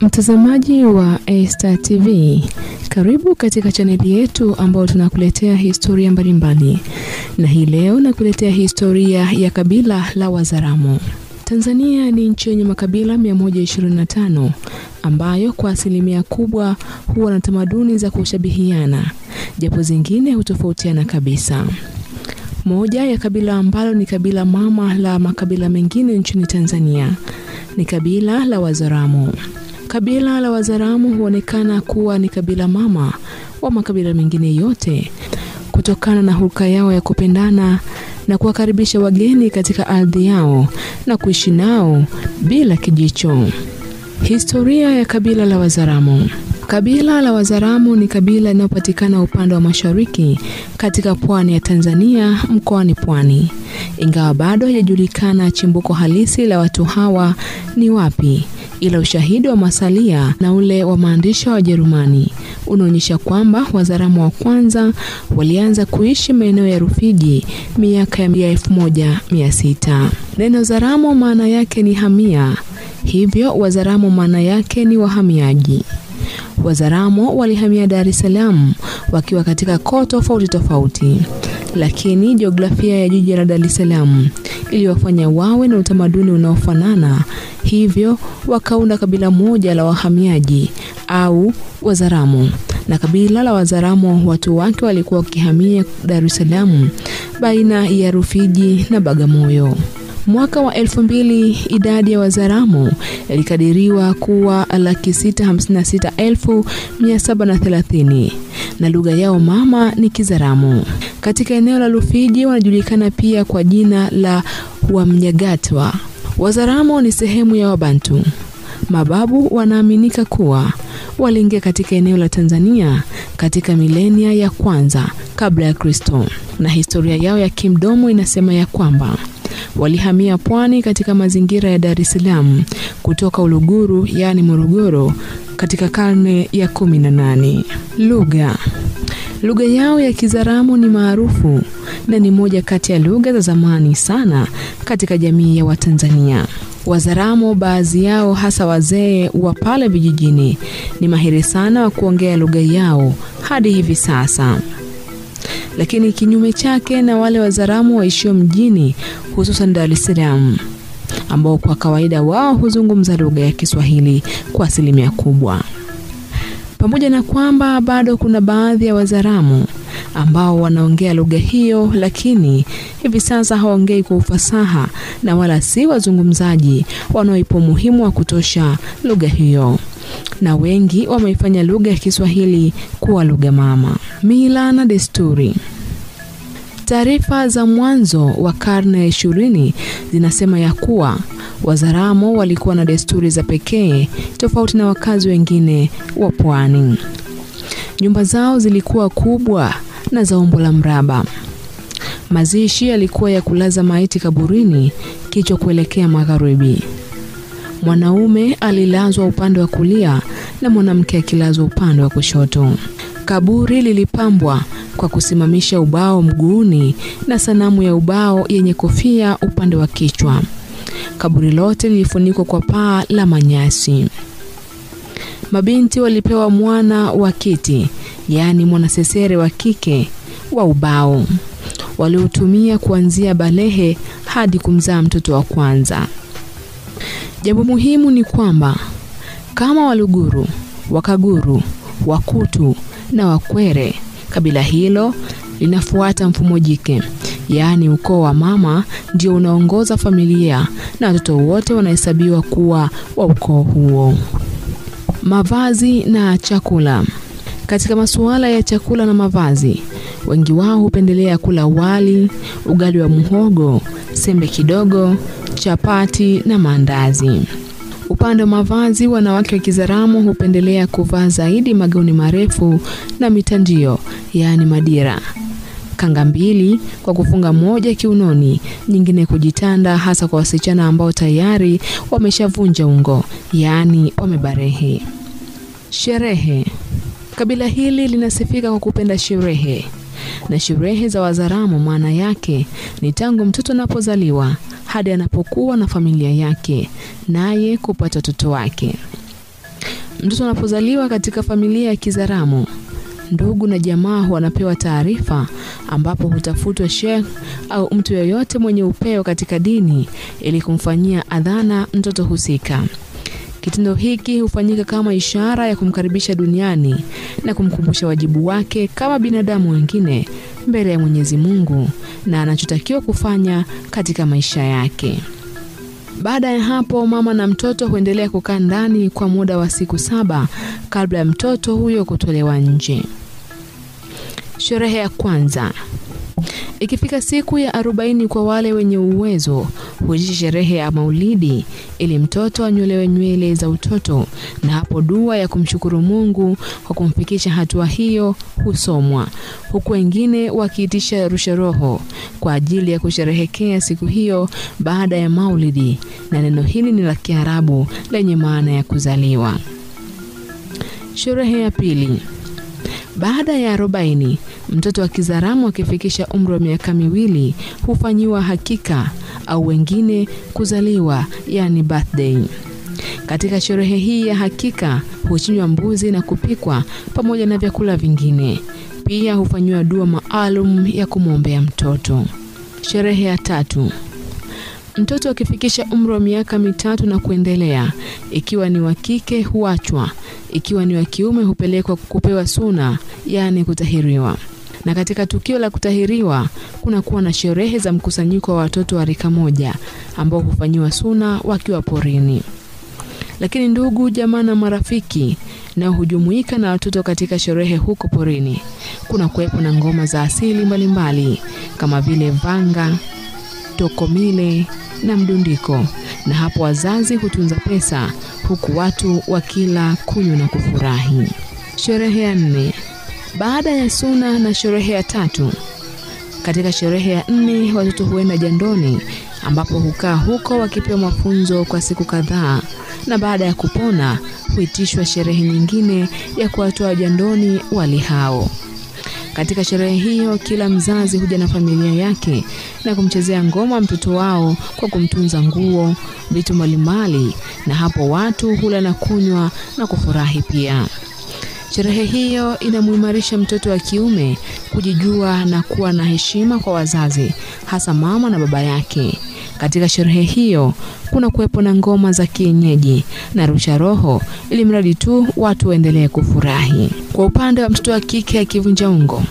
Mtazamaji wa Esta TV, karibu katika chaneli yetu ambayo tunakuletea historia mbalimbali, na hii leo nakuletea historia ya kabila la Wazaramo. Tanzania ni nchi yenye makabila 125 ambayo kwa asilimia kubwa huwa na tamaduni za kushabihiana, japo zingine hutofautiana kabisa. Moja ya kabila ambalo ni kabila mama la makabila mengine nchini Tanzania ni kabila la Wazaramo. Kabila la wazaramu huonekana kuwa ni kabila mama wa makabila mengine yote. Kutokana na hulka yao ya kupendana na kuwakaribisha wageni katika ardhi yao na kuishi nao bila kijicho. Historia ya kabila la wazaramu. Kabila la wazaramu ni kabila linalopatikana upande wa mashariki katika pwani ya Tanzania mkoani Pwani, ingawa bado hajajulikana chimbuko halisi la watu hawa ni wapi, ila ushahidi wa masalia na ule wa maandishi wa Wajerumani unaonyesha kwamba Wazaramo wa kwanza walianza kuishi maeneo ya Rufiji miaka ya elfu moja mia sita. Neno Zaramo maana yake ni hamia, hivyo Wazaramo maana yake ni wahamiaji. Wazaramo walihamia Dar es Salaam wakiwa katika koo tofauti tofauti, lakini jiografia ya jiji la Dar es Salaam iliwafanya wawe na utamaduni unaofanana, hivyo wakaunda kabila moja la wahamiaji au Wazaramu Na kabila la Wazaramo watu wake walikuwa wakihamia Dar es Salaam baina ya Rufiji na Bagamoyo. Mwaka wa elfu mbili idadi ya wazaramu ilikadiriwa kuwa laki sita hamsini na sita elfu mia saba na thelathini na lugha yao mama ni Kizaramo. Katika eneo la Rufiji wanajulikana pia kwa jina la Wamnyagatwa. Wazaramo ni sehemu ya Wabantu. Mababu wanaaminika kuwa waliingia katika eneo la Tanzania katika milenia ya kwanza kabla ya Kristo, na historia yao ya kimdomo inasema ya kwamba walihamia pwani katika mazingira ya Dar es Salaam kutoka Uluguru yaani Morogoro katika karne ya kumi na nane. Lugha lugha yao ya Kizaramo ni maarufu na ni moja kati ya lugha za zamani sana katika jamii ya Watanzania. Wazaramo baadhi yao hasa wazee wa pale vijijini ni mahiri sana wa kuongea lugha yao hadi hivi sasa lakini kinyume chake na wale Wazaramo waishio mjini hususan Dar es Salaam ambao kwa kawaida wao huzungumza lugha ya Kiswahili kwa asilimia kubwa. Pamoja na kwamba bado kuna baadhi ya Wazaramu ambao wanaongea lugha hiyo, lakini hivi sasa hawaongei kwa ufasaha na wala si wazungumzaji wanaoipa umuhimu wa kutosha lugha hiyo na wengi wameifanya lugha ya Kiswahili kuwa lugha mama. Mila na desturi. Taarifa za mwanzo wa karne ya ishirini zinasema ya kuwa Wazaramo walikuwa na desturi za pekee tofauti na wakazi wengine wa pwani. Nyumba zao zilikuwa kubwa na za umbo la mraba. Mazishi yalikuwa ya kulaza maiti kaburini, kichwa kuelekea magharibi. Mwanaume alilazwa upande wa kulia na mwanamke akilazwa upande wa kushoto. Kaburi lilipambwa kwa kusimamisha ubao mguuni na sanamu ya ubao yenye kofia upande wa kichwa. Kaburi lote lilifunikwa kwa paa la manyasi. Mabinti walipewa mwana wa kiti, yaani mwanasesere wa kike wa ubao, waliotumia kuanzia balehe hadi kumzaa mtoto wa kwanza. Jambo muhimu ni kwamba kama Waluguru, Wakaguru, Wakutu na Wakwere, kabila hilo linafuata mfumo jike, yaani ukoo wa mama ndio unaongoza familia na watoto wote wanahesabiwa kuwa wa ukoo huo. Mavazi na chakula. Katika masuala ya chakula na mavazi, wengi wao hupendelea kula wali, ugali wa muhogo, sembe kidogo, chapati na mandazi Upande wa mavazi, wanawake wa Kizaramo hupendelea kuvaa zaidi magauni marefu na mitandio, yaani madira, kanga mbili kwa kufunga moja kiunoni, nyingine kujitanda, hasa kwa wasichana ambao tayari wameshavunja ungo, yaani wamebarehe. Sherehe. Kabila hili linasifika kwa kupenda sherehe, na sherehe za Wazaramo maana yake ni tangu mtoto anapozaliwa hadi anapokuwa na familia yake, naye kupata watoto wake. Mtoto anapozaliwa katika familia ya Kizaramo, ndugu na jamaa wanapewa taarifa, ambapo hutafutwa sheikh au mtu yeyote mwenye upeo katika dini ili kumfanyia adhana mtoto husika. Kitendo hiki hufanyika kama ishara ya kumkaribisha duniani na kumkumbusha wajibu wake kama binadamu wengine mbele ya Mwenyezi Mungu na anachotakiwa kufanya katika maisha yake. Baada ya hapo, mama na mtoto huendelea kukaa ndani kwa muda wa siku saba kabla ya mtoto huyo kutolewa nje. Sherehe ya kwanza. Ikifika siku ya arobaini kwa wale wenye uwezo huishi sherehe ya maulidi ili mtoto anyolewe nywele za utoto, na hapo dua ya kumshukuru Mungu kwa kumfikisha hatua hiyo husomwa, huku wengine wakiitisha rusha roho kwa ajili ya kusherehekea siku hiyo baada ya maulidi, na neno hili ni la Kiarabu lenye maana ya kuzaliwa. Sherehe ya pili. Baada ya arobaini, mtoto wa Kizaramu akifikisha umri wa miaka miwili hufanyiwa hakika au wengine kuzaliwa, yani birthday. Katika sherehe hii ya hakika huchinjwa mbuzi na kupikwa pamoja na vyakula vingine. Pia hufanyiwa dua maalum ya kumwombea mtoto. Sherehe ya tatu. Mtoto akifikisha umri wa miaka mitatu na kuendelea, ikiwa ni wa kike huachwa, ikiwa ni wa kiume hupelekwa kupewa suna, yaani kutahiriwa. Na katika tukio la kutahiriwa kuna kuwa na sherehe za mkusanyiko wa watoto wa rika moja ambao hufanyiwa suna wakiwa porini. Lakini ndugu, jamaa na marafiki nao hujumuika na watoto katika sherehe huko porini. Kuna kuwepo na ngoma za asili mbalimbali mbali, kama vile vanga, tokomile na mdundiko, na hapo wazazi hutunza pesa huku watu wakila, kunywa na kufurahi. Sherehe ya nne. Baada ya suna na sherehe ya tatu, katika sherehe ya nne watoto huenda jandoni, ambapo hukaa huko wakipewa mafunzo kwa siku kadhaa, na baada ya kupona huitishwa sherehe nyingine ya kuwatoa jandoni wali hao. Katika sherehe hiyo kila mzazi huja na familia yake na kumchezea ngoma mtoto wao kwa kumtunza nguo, vitu mbalimbali, na hapo watu hula na kunywa na kufurahi pia. Sherehe hiyo inamuimarisha mtoto wa kiume kujijua na kuwa na heshima kwa wazazi, hasa mama na baba yake. Katika sherehe hiyo kuna kuwepo na ngoma za kienyeji na rusha roho, ili mradi tu watu waendelee kufurahi. Kwa upande wa mtoto wa kike akivunja ungo,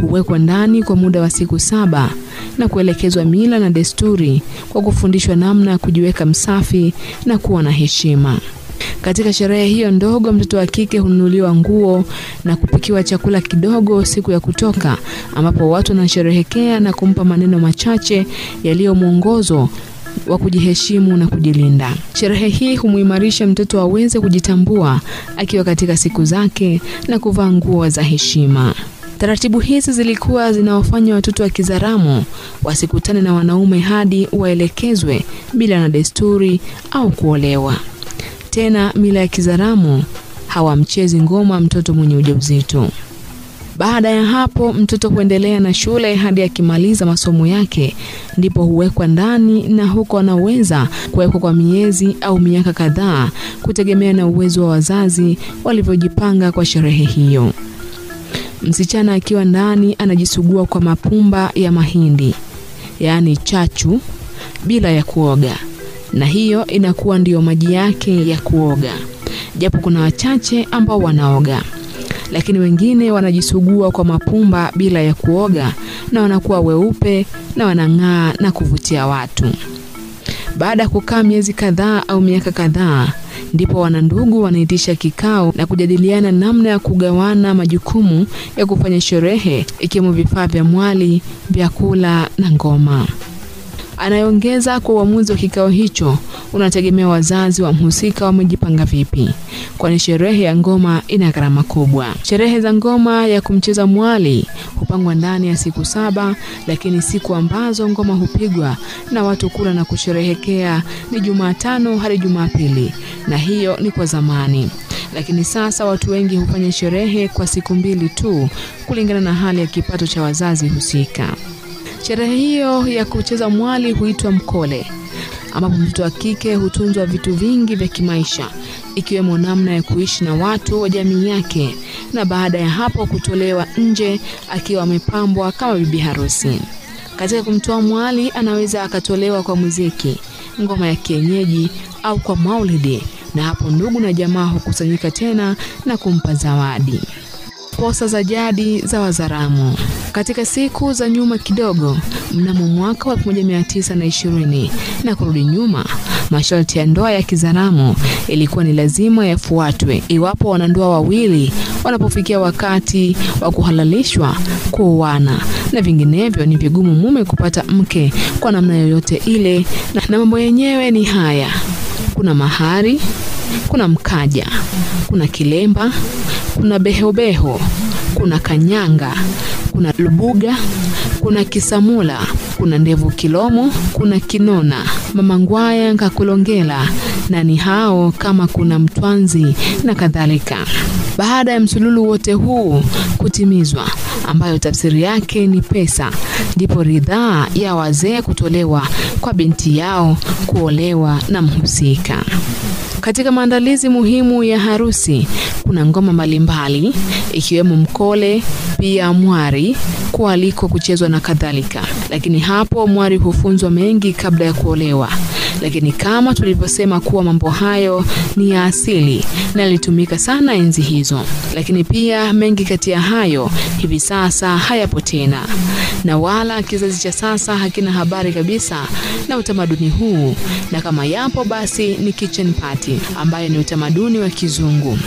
huwekwa ndani kwa muda wa siku saba na kuelekezwa mila na desturi kwa kufundishwa namna ya kujiweka msafi na kuwa na heshima. Katika sherehe hiyo ndogo, mtoto wa kike hununuliwa nguo na kupikiwa chakula kidogo siku ya kutoka, ambapo watu wanasherehekea na kumpa maneno machache yaliyo mwongozo wa kujiheshimu na kujilinda. Sherehe hii humuimarisha mtoto aweze kujitambua akiwa katika siku zake na kuvaa nguo za heshima. Taratibu hizi zilikuwa zinawafanya watoto wa Kizaramo wasikutane na wanaume hadi waelekezwe bila na desturi au kuolewa. Tena mila ya Kizaramo hawamchezi ngoma mtoto mwenye ujauzito. Baada ya hapo mtoto huendelea na shule hadi akimaliza masomo yake, ndipo huwekwa ndani, na huko anaweza kuwekwa kwa miezi au miaka kadhaa, kutegemea na uwezo wa wazazi walivyojipanga kwa sherehe hiyo. Msichana akiwa ndani anajisugua kwa mapumba ya mahindi, yaani chachu, bila ya kuoga, na hiyo inakuwa ndiyo maji yake ya kuoga, japo kuna wachache ambao wanaoga lakini wengine wanajisugua kwa mapumba bila ya kuoga na wanakuwa weupe na wanang'aa na kuvutia watu. Baada ya kukaa miezi kadhaa au miaka kadhaa, ndipo wanandugu wanaitisha kikao na kujadiliana namna ya kugawana majukumu ya kufanya sherehe, ikiwemo vifaa vya mwali, vyakula na ngoma. Anayeongeza kwa uamuzi wa kikao hicho unategemea wazazi wa mhusika wamejipanga vipi, kwani sherehe ya ngoma ina gharama kubwa. Sherehe za ngoma ya kumcheza mwali hupangwa ndani ya siku saba, lakini siku ambazo ngoma hupigwa na watu kula na kusherehekea ni Jumatano hadi Jumapili, na hiyo ni kwa zamani. Lakini sasa watu wengi hufanya sherehe kwa siku mbili tu kulingana na hali ya kipato cha wazazi husika. Sherehe hiyo ya kucheza mwali huitwa mkole ambapo mtoto wa kike hutunzwa vitu vingi vya kimaisha ikiwemo namna ya kuishi na watu wa jamii yake, na baada ya hapo kutolewa nje akiwa amepambwa kama bibi harusi. Katika kumtoa mwali, anaweza akatolewa kwa muziki, ngoma ya kienyeji au kwa maulidi, na hapo ndugu na jamaa hukusanyika tena na kumpa zawadi. Posa za jadi za Wazaramo. Katika siku za nyuma kidogo, mnamo mwaka wa 1920 na kurudi nyuma, masharti ya ndoa ya Kizaramo ilikuwa ni lazima yafuatwe iwapo wanandoa wawili wanapofikia wakati wa kuhalalishwa kuoana, na vinginevyo ni vigumu mume kupata mke kwa namna yoyote ile, na mambo yenyewe ni haya: kuna mahari, kuna mkaja, kuna kilemba, kuna behobeho, kuna kanyanga, kuna lubuga, kuna kisamula, kuna ndevu kilomo, kuna kinona, mama ngwaya nkakulongela, na ni hao kama kuna mtwanzi na kadhalika. Baada ya msululu wote huu kutimizwa, ambayo tafsiri yake ni pesa, ndipo ridhaa ya wazee kutolewa kwa binti yao kuolewa na mhusika. Katika maandalizi muhimu ya harusi kuna ngoma mbalimbali ikiwemo mkole, pia mwari, kualiko kuchezwa na kadhalika. Lakini hapo mwari hufunzwa mengi kabla ya kuolewa. Lakini kama tulivyosema kuwa mambo hayo ni ya asili na yalitumika sana enzi hizo, lakini pia mengi kati ya hayo hivi sasa hayapo tena, na wala kizazi cha sasa hakina habari kabisa na utamaduni huu, na kama yapo basi ni kitchen party ambayo ni utamaduni wa kizungu,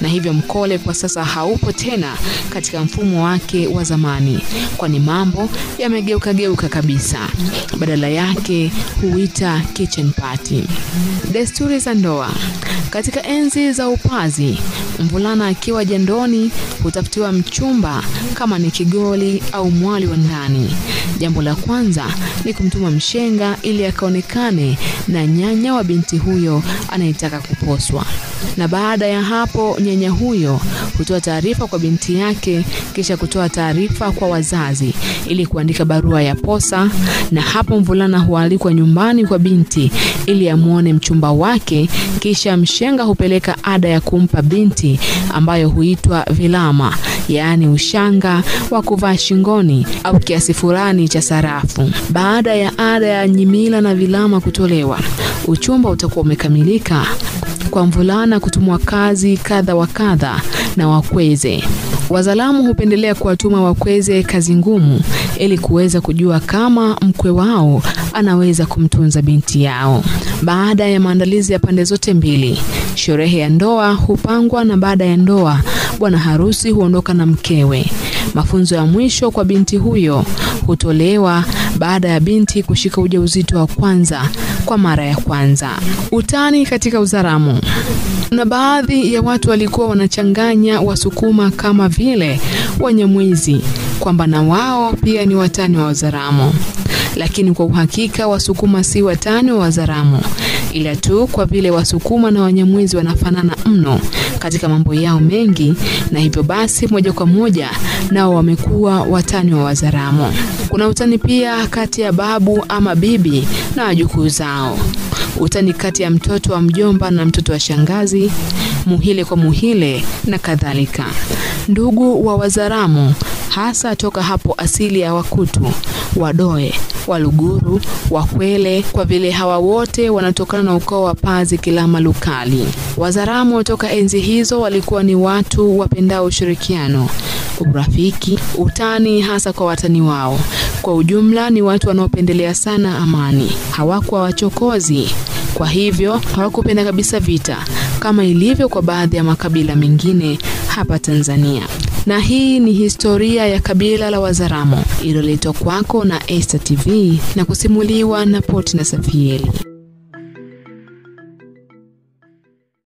na hivyo mkole kwa sasa haupo tena katika mfumo wake wa zamani, kwani mambo yamegeuka geuka kabisa. Badala yake huita kitchen party. Desturi za ndoa. Katika enzi za upazi, mvulana akiwa jandoni hutafutiwa mchumba kama ni kigoli au mwali wa ndani. Jambo la kwanza ni kumtuma mshenga ili akaonekane na nyanya wa binti huyo anayetaka kuposwa, na baada ya hapo nyanya huyo hutoa taarifa kwa binti yake, kisha kutoa taarifa kwa wazazi ili kuandika barua ya posa, na hapo mvulana hualikwa nyumbani kwa binti ili amwone mchumba wake, kisha mshenga hupeleka ada ya kumpa binti ambayo huitwa vilama, yaani ushanga wa kuvaa shingoni au kiasi fulani cha sarafu. Baada ya ada ya nyimila na vilama kutolewa, uchumba utakuwa umekamilika kwa mvulana kutumwa kazi kadha wa kadha na wakweze. Wazalamu hupendelea kuwatuma wakweze kazi ngumu ili kuweza kujua kama mkwe wao anaweza kumtunza binti yao. Baada ya maandalizi ya pande zote mbili, sherehe ya ndoa hupangwa na baada ya ndoa bwana harusi huondoka na mkewe. Mafunzo ya mwisho kwa binti huyo hutolewa baada ya binti kushika ujauzito wa kwanza kwa mara ya kwanza. Utani katika Uzaramu. Na baadhi ya watu walikuwa wanachanganya Wasukuma kama vile Wanyamwezi kwamba na wao pia ni watani wa Wazaramo, lakini kwa uhakika Wasukuma si watani wa Wazaramo, ila tu kwa vile Wasukuma na Wanyamwezi wanafanana mno katika mambo yao mengi, na hivyo basi moja kwa moja nao wamekuwa watani wa Wazaramo. Kuna utani pia kati ya babu ama bibi na wajukuu zao utani kati ya mtoto wa mjomba na mtoto wa shangazi, muhile kwa muhile na kadhalika. Ndugu wa Wazaramu hasa toka hapo asili ya Wakutu, Wadoe, Waluguru, Wakwele, kwa vile hawa wote wanatokana na ukoo wa Pazi Kilama Lukali. Wazaramo toka enzi hizo walikuwa ni watu wapendao ushirikiano, urafiki, utani hasa kwa watani wao. Kwa ujumla ni watu wanaopendelea sana amani, hawakuwa wachokozi. Kwa hivyo hawakupenda kabisa vita kama ilivyo kwa baadhi ya makabila mengine hapa Tanzania. Na hii ni historia ya kabila la Wazaramo iliyoletwa kwako na Esta TV na kusimuliwa na Poti na Safieli.